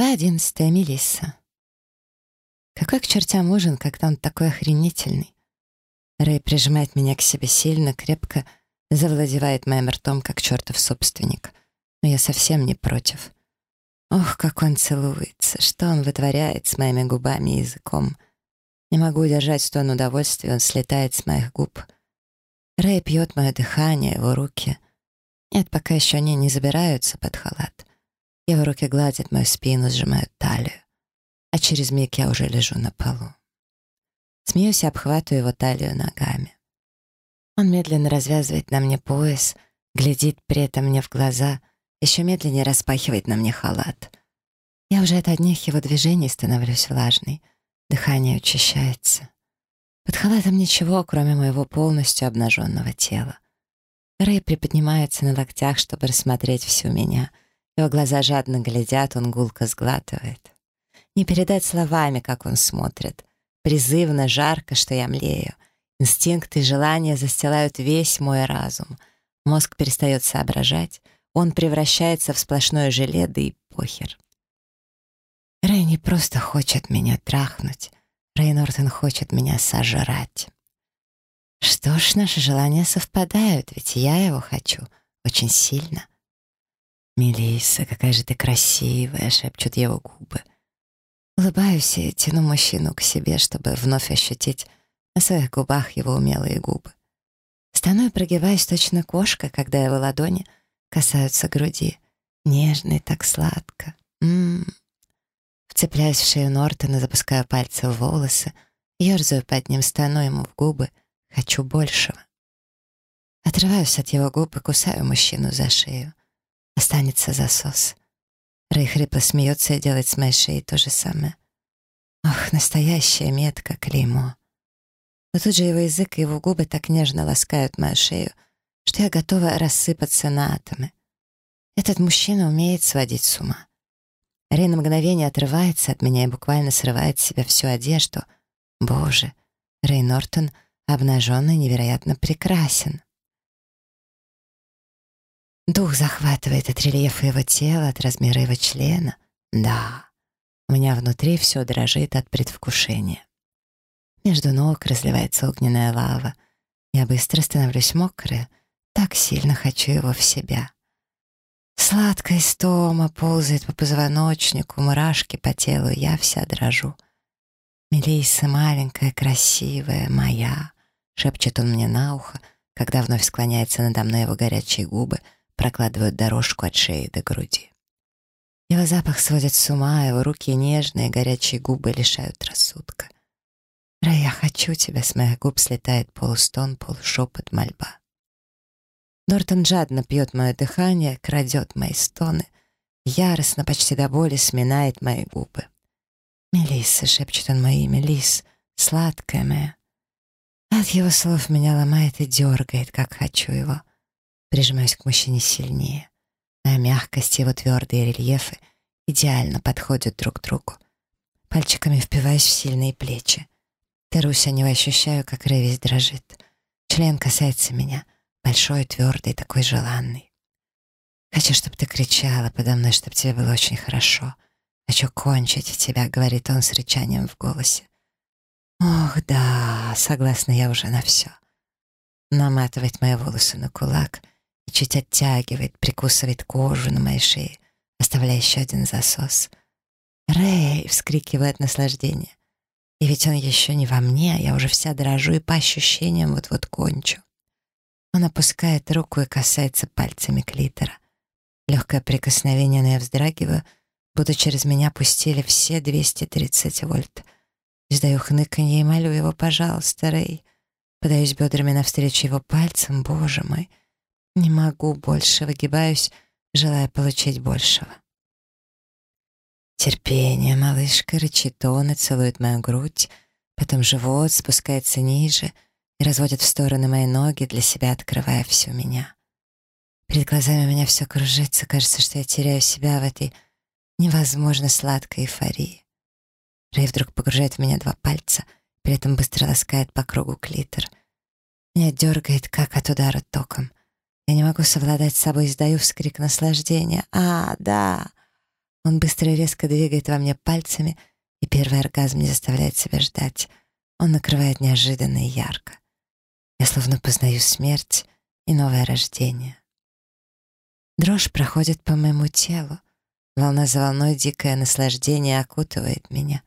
Глава одиннадцатая. Мелисса. Какой к чертям ужин, когда он такой охренительный? Рэй прижимает меня к себе сильно, крепко, завладевает моим ртом, как чертов собственник. Но я совсем не против. Ох, как он целуется, что он вытворяет с моими губами и языком. Не могу удержать стон удовольствия, он слетает с моих губ. Рэй пьет мое дыхание, его руки. Нет, пока еще они не забираются под халат. Его руки гладят мою спину, сжимают талию. А через миг я уже лежу на полу. Смеюсь и обхватываю его талию ногами. Он медленно развязывает на мне пояс, глядит при этом мне в глаза, еще медленнее распахивает на мне халат. Я уже от одних его движений становлюсь влажной, дыхание учащается. Под халатом ничего, кроме моего полностью обнаженного тела. Рэй приподнимается на локтях, чтобы рассмотреть всю меня. Его глаза жадно глядят, он гулко сглатывает. Не передать словами, как он смотрит. Призывно, жарко, что я млею. Инстинкты и желания застилают весь мой разум. Мозг перестает соображать. Он превращается в сплошное желе, да и похер. Рэй просто хочет меня трахнуть. Рэй Нортон хочет меня сожрать. Что ж, наши желания совпадают, ведь я его хочу очень сильно. «Мелисса, какая же ты красивая!» — шепчут его губы. Улыбаюсь и тяну мужчину к себе, чтобы вновь ощутить на своих губах его умелые губы. Стану и прогибаюсь точно кошка, когда его ладони касаются груди. Нежно и так сладко. М -м -м. Вцепляюсь в шею Нортона, запускаю пальцы в волосы, ерзаю под ним, стану ему в губы. Хочу большего. Отрываюсь от его губ и кусаю мужчину за шею. Останется засос. Рэй хрипло смеется и делает с моей шеей то же самое. Ох, настоящая метка, клеймо. Но тут же его язык и его губы так нежно ласкают мою шею, что я готова рассыпаться на атомы. Этот мужчина умеет сводить с ума. Рэй на мгновение отрывается от меня и буквально срывает с себя всю одежду. Боже, Рэй Нортон обнаженный невероятно прекрасен. Дух захватывает от рельефа его тела, от размера его члена. Да, у меня внутри все дрожит от предвкушения. Между ног разливается огненная лава. Я быстро становлюсь мокрая, так сильно хочу его в себя. Сладкая стома ползает по позвоночнику, мурашки по телу, я вся дрожу. «Мелисса маленькая, красивая, моя», — шепчет он мне на ухо, когда вновь склоняется надо мной его горячие губы — прокладывают дорожку от шеи до груди. Его запах сводит с ума, его руки нежные, горячие губы лишают рассудка. «Рай, я хочу тебя!» — с моих губ слетает полустон, полушепот, мольба. Нортон жадно пьет мое дыхание, крадет мои стоны, яростно, почти до боли сминает мои губы. «Мелисса!» — шепчет он мое имя. «Лис! Сладкая моя!» От его слов меня ломает и дергает, как хочу его. Прижимаюсь к мужчине сильнее. Моя мягкость и его твердые рельефы идеально подходят друг к другу. Пальчиками впиваюсь в сильные плечи. Терусь о него ощущаю, как Рэвис дрожит. Член касается меня, большой, твердый, такой желанный. Хочу, чтобы ты кричала подо мной, чтобы тебе было очень хорошо. Хочу кончить в тебя, говорит он с рычанием в голосе. Ох, да, согласна я уже на все. Наматывает мои волосы на кулак и чуть оттягивает, прикусывает кожу на моей шее, оставляя еще один засос. «Рэй!» — вскрикивает наслаждение. И ведь он еще не во мне, а я уже вся дрожу и по ощущениям вот-вот кончу. Он опускает руку и касается пальцами клитора. Легкое прикосновение, но я вздрагиваю, будто через меня пустили все 230 вольт. Издаю хныканье и молю его, пожалуйста, Рэй. Подаюсь бедрами навстречу его пальцам, боже мой. Не могу больше, выгибаюсь, желая получить большего. Терпение, малышка, рычит он и целует мою грудь, потом живот спускается ниже и разводит в стороны мои ноги, для себя открывая всю меня. Перед глазами у меня все кружится, кажется, что я теряю себя в этой невозможно сладкой эйфории. Рэй вдруг погружает в меня два пальца, при этом быстро ласкает по кругу клитор. Меня дергает, как от удара током. Я не могу совладать с собой, издаю вскрик наслаждения. «А, да! Он быстро и резко двигает во мне пальцами, и первый оргазм не заставляет себя ждать. Он накрывает неожиданно и ярко. Я словно познаю смерть и новое рождение. Дрожь проходит по моему телу. Волна за волной дикое наслаждение окутывает меня.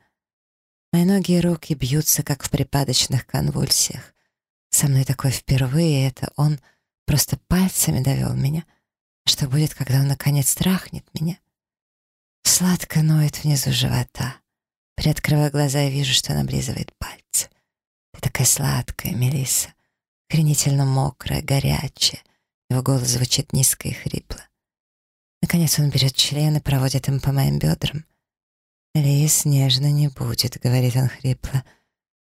Мои ноги и руки бьются, как в припадочных конвульсиях. Со мной такое впервые, и это он просто пальцами довел меня. Что будет, когда он наконец страхнет меня? Сладко ноет внизу живота. Приоткрываю глаза и вижу, что он облизывает пальцы. Ты такая сладкая, Мелисса. Охренительно мокрая, горячая. Его голос звучит низко и хрипло. Наконец он берет член и проводит им по моим бедрам. «Лис нежно не будет», — говорит он хрипло.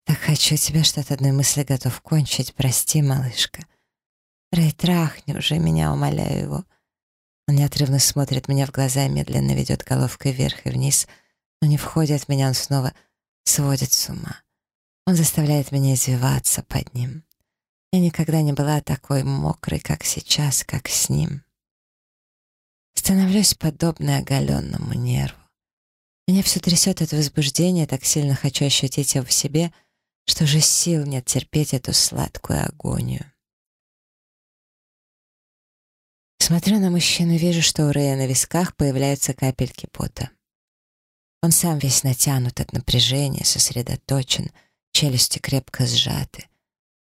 «Так хочу тебя, что от одной мысли готов кончить. Прости, малышка». «Рэй, трахни уже меня, умоляю его». Он неотрывно смотрит мне в глаза и медленно ведет головкой вверх и вниз, но не входит в меня, он снова сводит с ума. Он заставляет меня извиваться под ним. Я никогда не была такой мокрой, как сейчас, как с ним. Становлюсь подобной оголенному нерву. Меня все трясет от возбуждения, так сильно хочу ощутить его в себе, что же сил нет терпеть эту сладкую агонию. Смотрю на мужчину, вижу, что у Рэя на висках появляются капельки пота. Он сам весь натянут от напряжения, сосредоточен, челюсти крепко сжаты.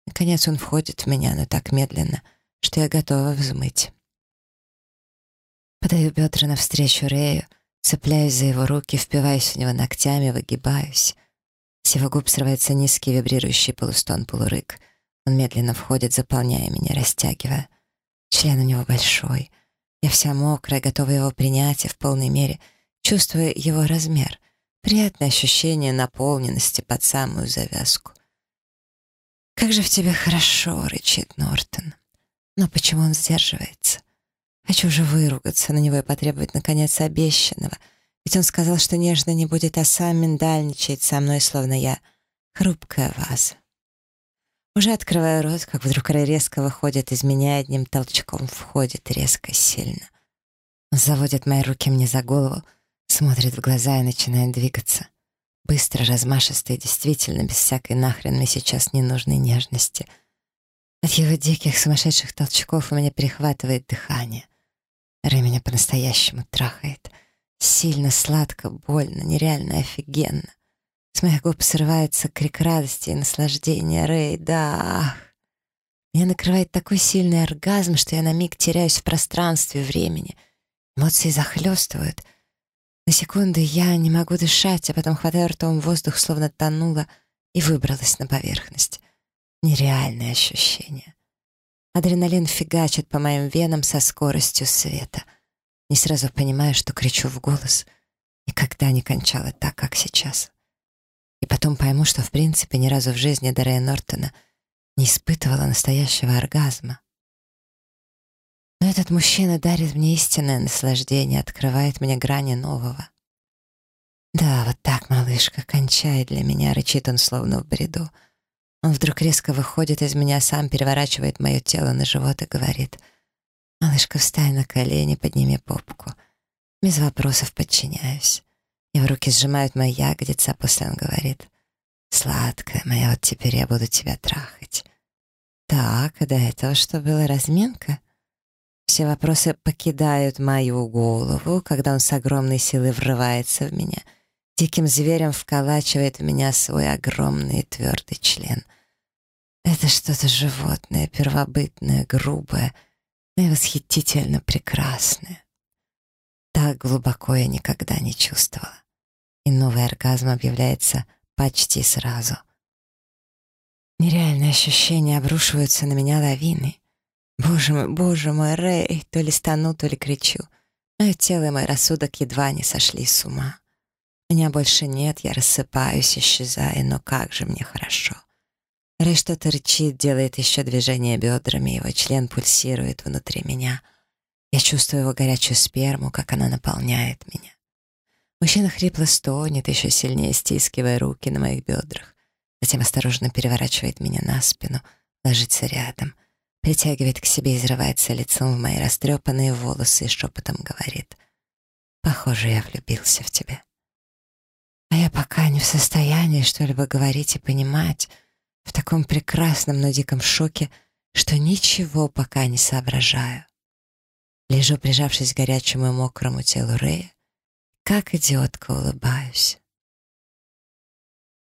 Наконец он входит в меня, но так медленно, что я готова взмыть. Подаю бедра навстречу Рэю, Цепляюсь за его руки, впиваюсь в него ногтями, выгибаюсь. С его губ срывается низкий вибрирующий полустон-полурык. Он медленно входит, заполняя меня, растягивая. Член у него большой. Я вся мокрая, готова его принять и в полной мере чувствую его размер. Приятное ощущение наполненности под самую завязку. «Как же в тебе хорошо!» — рычит Нортон. Но почему он сдерживается? Хочу же выругаться на него и потребовать, наконец, обещанного. Ведь он сказал, что нежно не будет, а сам миндальничает со мной, словно я хрупкая ваза. Уже открываю рот, как вдруг Рэй резко выходит из меня одним толчком входит резко, сильно. Он заводит мои руки мне за голову, смотрит в глаза и начинает двигаться. Быстро, размашисто и действительно без всякой нахрен мне сейчас ненужной нежности. От его диких сумасшедших толчков у меня перехватывает дыхание — Рэй меня по-настоящему трахает. Сильно, сладко, больно, нереально офигенно. С моих губ срывается крик радости и наслаждения. Рэй, да, Меня накрывает такой сильный оргазм, что я на миг теряюсь в пространстве времени. Эмоции захлестывают. На секунды я не могу дышать, а потом хватаю ртом воздух, словно тонула, и выбралась на поверхность. Нереальное ощущение. Адреналин фигачит по моим венам со скоростью света. Не сразу понимаю, что кричу в голос. Никогда не кончала так, как сейчас. И потом пойму, что в принципе ни разу в жизни Дарея Нортона не испытывала настоящего оргазма. Но этот мужчина дарит мне истинное наслаждение, открывает мне грани нового. «Да, вот так, малышка, кончай для меня», — рычит он словно в бреду. Он вдруг резко выходит из меня, сам переворачивает мое тело на живот и говорит «Малышка, встань на колени, подними попку». Без вопросов подчиняюсь. Его руки сжимают мои ягодицы, а после он говорит «Сладкая моя, вот теперь я буду тебя трахать». Так, до этого что было, разминка? Все вопросы покидают мою голову, когда он с огромной силой врывается в меня — диким зверем вколачивает в меня свой огромный твердый член. Это что-то животное, первобытное, грубое и восхитительно прекрасное. Так глубоко я никогда не чувствовала. И новый оргазм объявляется почти сразу. Нереальные ощущения обрушиваются на меня лавиной. Боже мой, боже мой, Рэй, то ли стану, то ли кричу. Мое тело и мой рассудок едва не сошли с ума. Меня больше нет, я рассыпаюсь, исчезаю, но как же мне хорошо. Рэй что-то рычит, делает еще движение бедрами, его член пульсирует внутри меня. Я чувствую его горячую сперму, как она наполняет меня. Мужчина хрипло стонет, еще сильнее стискивая руки на моих бедрах. Затем осторожно переворачивает меня на спину, ложится рядом, притягивает к себе и взрывается лицом в мои растрепанные волосы и шепотом говорит. «Похоже, я влюбился в тебя». А я пока не в состоянии что-либо говорить и понимать, в таком прекрасном, но диком шоке, что ничего пока не соображаю. Лежу, прижавшись к горячему и мокрому телу Рэя, как идиотка улыбаюсь.